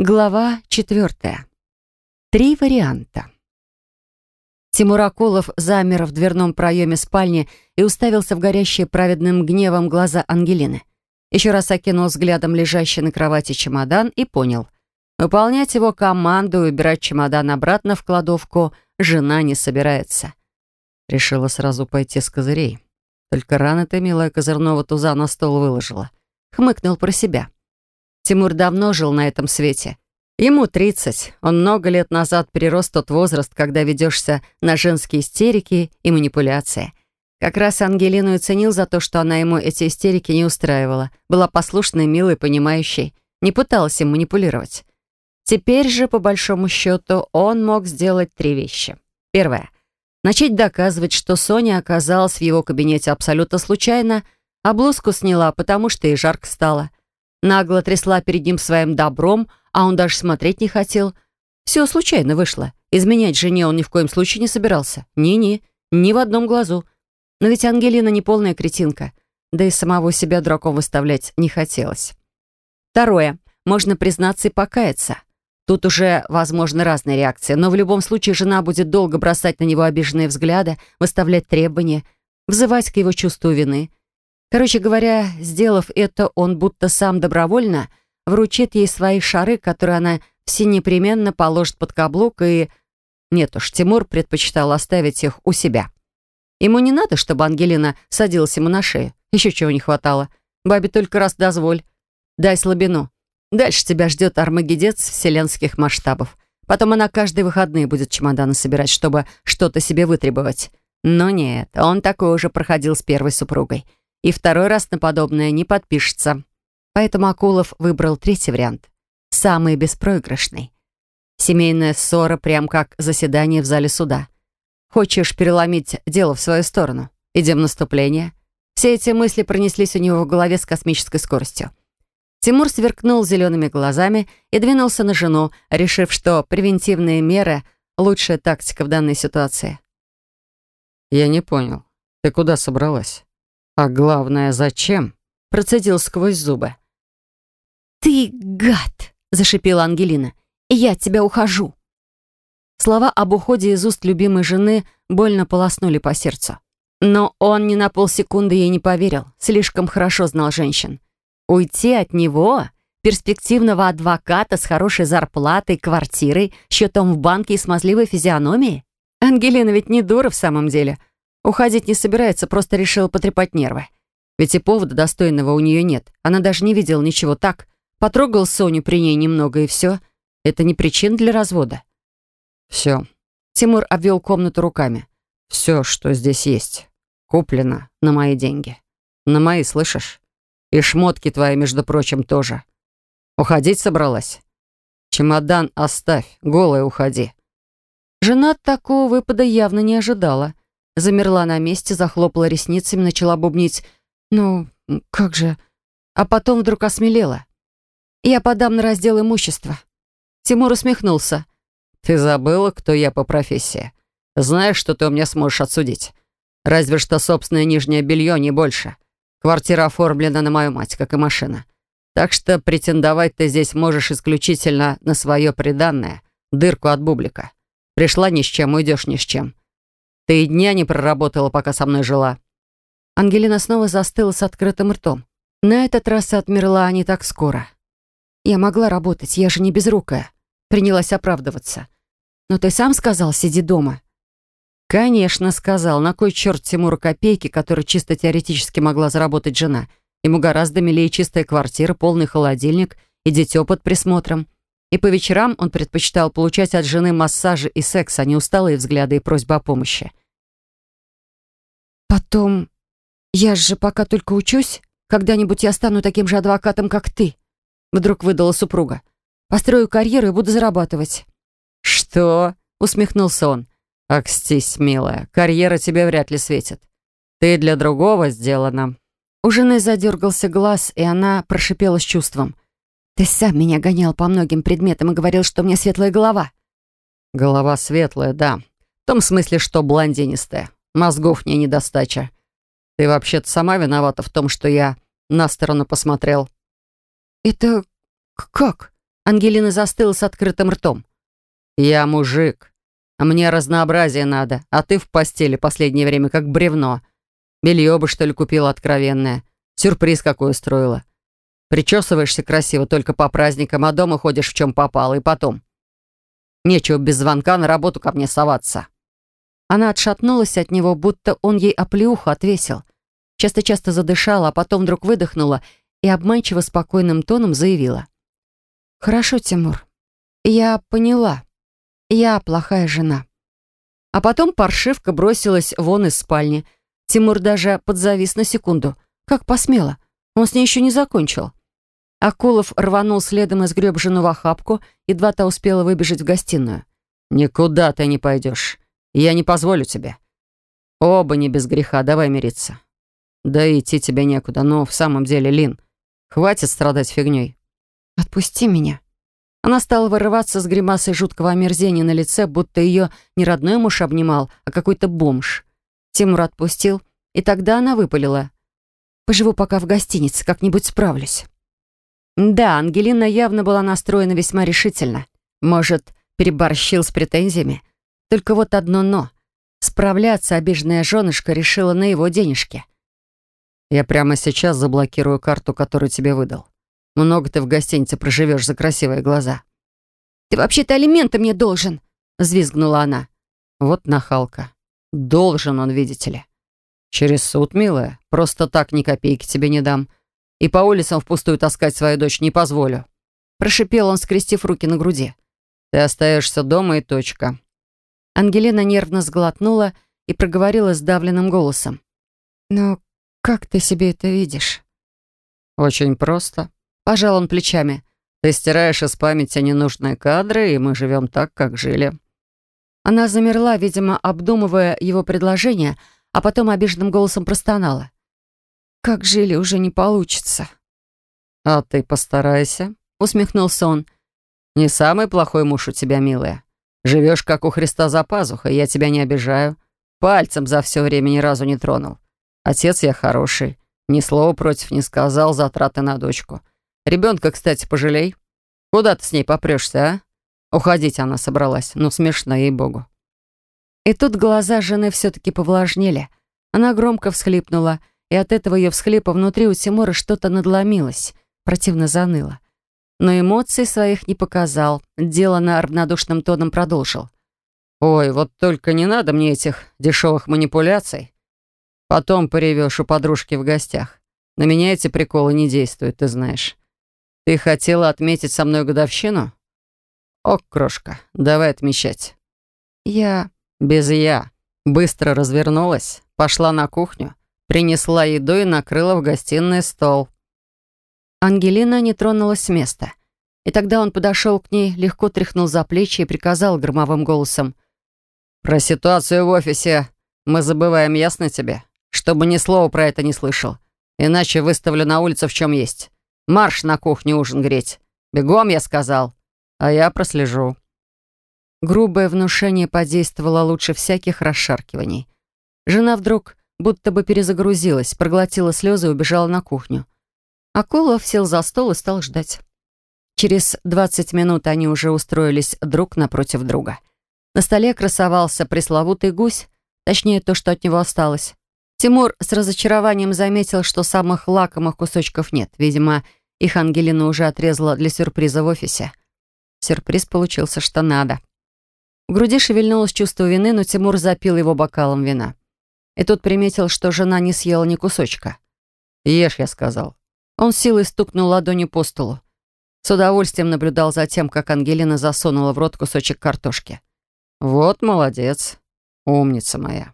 Глава четвертая. Три варианта. Тимур Акулов замер в дверном проеме спальни и уставился в горящие праведным гневом глаза Ангелины. Еще раз окинул взглядом лежащий на кровати чемодан и понял. Выполнять его команду и убирать чемодан обратно в кладовку жена не собирается. Решила сразу пойти с козырей. Только рано ты, милая козырного туза, на стол выложила. Хмыкнул про себя. Тимур давно жил на этом свете. Ему 30. Он много лет назад перерос тот возраст, когда ведешься на женские истерики и манипуляции. Как раз Ангелину и ценил за то, что она ему эти истерики не устраивала. Была послушной, милой, понимающей. Не пыталась им манипулировать. Теперь же, по большому счету, он мог сделать три вещи. Первое. Начать доказывать, что Соня оказалась в его кабинете абсолютно случайно, а блузку сняла, потому что ей жарко стало нагло трясла перед ним своим добром, а он даже смотреть не хотел. Все случайно вышло. Изменять жене он ни в коем случае не собирался. Ни-ни, ни в одном глазу. Но ведь Ангелина не полная кретинка. Да и самого себя дураком выставлять не хотелось. Второе. Можно признаться и покаяться. Тут уже возможны разные реакции, но в любом случае жена будет долго бросать на него обиженные взгляды, выставлять требования, взывать к его чувству вины — Короче говоря, сделав это, он будто сам добровольно вручит ей свои шары, которые она все непременно положит под каблук, и... Нет уж, Тимур предпочитал оставить их у себя. Ему не надо, чтобы Ангелина садилась ему на шею. Еще чего не хватало. Бабе только раз дозволь. Дай слабину. Дальше тебя ждет армагедец вселенских масштабов. Потом она каждые выходные будет чемоданы собирать, чтобы что-то себе вытребовать. Но нет, он такое уже проходил с первой супругой и второй раз на подобное не подпишется. Поэтому Акулов выбрал третий вариант. Самый беспроигрышный. Семейная ссора, прям как заседание в зале суда. Хочешь переломить дело в свою сторону? Идем в наступление. Все эти мысли пронеслись у него в голове с космической скоростью. Тимур сверкнул зелеными глазами и двинулся на жену, решив, что превентивные меры — лучшая тактика в данной ситуации. «Я не понял. Ты куда собралась?» «А главное, зачем?» Процедил сквозь зубы. «Ты гад!» — зашипела Ангелина. «Я от тебя ухожу!» Слова об уходе из уст любимой жены больно полоснули по сердцу. Но он ни на полсекунды ей не поверил. Слишком хорошо знал женщин. Уйти от него, перспективного адвоката с хорошей зарплатой, квартирой, счетом в банке и смазливой физиономией? Ангелина ведь не дура в самом деле — Уходить не собирается, просто решила потрепать нервы. Ведь и повода достойного у нее нет. Она даже не видела ничего так. Потрогал Соню при ней немного, и все. Это не причина для развода. Все. Тимур обвел комнату руками. Все, что здесь есть, куплено на мои деньги. На мои, слышишь? И шмотки твои, между прочим, тоже. Уходить собралась? Чемодан оставь, голая уходи. Жена такого выпада явно не ожидала. Замерла на месте, захлопала ресницами, начала бубнить. «Ну, как же...» А потом вдруг осмелела. «Я подам на раздел имущества». Тимур усмехнулся. «Ты забыла, кто я по профессии? Знаешь, что ты у меня сможешь отсудить? Разве что собственное нижнее белье, не больше. Квартира оформлена на мою мать, как и машина. Так что претендовать ты здесь можешь исключительно на свое приданное, дырку от бублика. Пришла ни с чем, уйдешь ни с чем. Ты и дня не проработала, пока со мной жила». Ангелина снова застыла с открытым ртом. На этот раз отмерла не так скоро. «Я могла работать, я же не безрукая», — принялась оправдываться. «Но ты сам сказал, сиди дома». «Конечно, сказал. На кой черт Тимуру копейки, которые чисто теоретически могла заработать жена? Ему гораздо милее чистая квартира, полный холодильник и дитё под присмотром. И по вечерам он предпочитал получать от жены массажи и секс, а не усталые взгляды и просьбы о помощи. «Потом... Я же пока только учусь. Когда-нибудь я стану таким же адвокатом, как ты», — вдруг выдала супруга. «Построю карьеру и буду зарабатывать». «Что?» — усмехнулся он. «Акстись, милая, карьера тебе вряд ли светит. Ты для другого сделана». У жены задергался глаз, и она прошипела с чувством. Ты сам меня гонял по многим предметам и говорил, что у меня светлая голова. Голова светлая, да. В том смысле, что блондинистая. Мозгов мне недостача. Ты вообще-то сама виновата в том, что я на сторону посмотрел. Это как? Ангелина застыла с открытым ртом. «Я мужик. Мне разнообразие надо, а ты в постели последнее время как бревно. Белье бы, что ли, купила откровенное. Сюрприз какой устроила. Причесываешься красиво только по праздникам, а дома ходишь в чем попало, и потом. Нечего без звонка на работу ко мне соваться». Она отшатнулась от него, будто он ей оплеуху отвесил. Часто-часто задышала, а потом вдруг выдохнула и обманчиво спокойным тоном заявила. «Хорошо, Тимур. Я поняла. Я плохая жена». А потом паршивка бросилась вон из спальни. Тимур даже подзавис на секунду. Как посмело. Он с ней еще не закончил. Акулов рванул следом и сгреб жену в охапку, едва та успела выбежать в гостиную. «Никуда ты не пойдешь. Я не позволю тебе. Оба не без греха, давай мириться. Да идти тебе некуда, но в самом деле, Лин, хватит страдать фигней. «Отпусти меня». Она стала вырываться с гримасой жуткого омерзения на лице, будто ее не родной муж обнимал, а какой-то бомж. Тимур отпустил, и тогда она выпалила. «Поживу пока в гостинице, как-нибудь справлюсь». Да, Ангелина явно была настроена весьма решительно. Может, переборщил с претензиями. Только вот одно «но». Справляться обиженная женушка решила на его денежки. «Я прямо сейчас заблокирую карту, которую тебе выдал. Много ты в гостинице проживешь за красивые глаза». «Ты вообще-то алименты мне должен!» — взвизгнула она. «Вот нахалка. Должен он, видите ли. Через суд, милая. Просто так ни копейки тебе не дам. И по улицам впустую таскать свою дочь не позволю». Прошипел он, скрестив руки на груди. «Ты остаешься дома и точка». Ангелина нервно сглотнула и проговорила сдавленным голосом. «Но как ты себе это видишь?» «Очень просто. Пожал он плечами. «Ты стираешь из памяти ненужные кадры, и мы живем так, как жили». Она замерла, видимо, обдумывая его предложение, а потом обиженным голосом простонала. «Как жили, уже не получится». «А ты постарайся», — усмехнулся он. «Не самый плохой муж у тебя, милая. Живешь, как у Христа за пазухой, я тебя не обижаю. Пальцем за все время ни разу не тронул. Отец я хороший, ни слова против не сказал, затраты на дочку. Ребенка, кстати, пожалей. Куда ты с ней попрешься, а? Уходить она собралась. Ну, смешно, ей-богу. И тут глаза жены все-таки повлажнели. Она громко всхлипнула, и от этого ее всхлипа внутри у Тимура что-то надломилось, противно заныло. Но эмоций своих не показал, делано равнодушным тоном продолжил. «Ой, вот только не надо мне этих дешевых манипуляций. Потом поревешь у подружки в гостях. На меня эти приколы не действуют, ты знаешь. Ты хотела отметить со мной годовщину? Ок, крошка, давай отмечать. Я... Без я. Быстро развернулась, пошла на кухню, принесла еду и накрыла в гостиной стол. Ангелина не тронулась с места. И тогда он подошел к ней, легко тряхнул за плечи и приказал громовым голосом. «Про ситуацию в офисе мы забываем, ясно тебе? Чтобы ни слова про это не слышал. Иначе выставлю на улицу в чем есть. Марш на кухню ужин греть. Бегом, я сказал. А я прослежу». Грубое внушение подействовало лучше всяких расшаркиваний. Жена вдруг будто бы перезагрузилась, проглотила слезы и убежала на кухню. Акулов сел за стол и стал ждать. Через 20 минут они уже устроились друг напротив друга. На столе красовался пресловутый гусь, точнее, то, что от него осталось. Тимур с разочарованием заметил, что самых лакомых кусочков нет. Видимо, их Ангелина уже отрезала для сюрприза в офисе. Сюрприз получился что надо. В груди шевельнулось чувство вины, но Тимур запил его бокалом вина. И тут приметил, что жена не съела ни кусочка. «Ешь», — я сказал. Он силой стукнул ладонью по столу. С удовольствием наблюдал за тем, как Ангелина засунула в рот кусочек картошки. «Вот молодец, умница моя».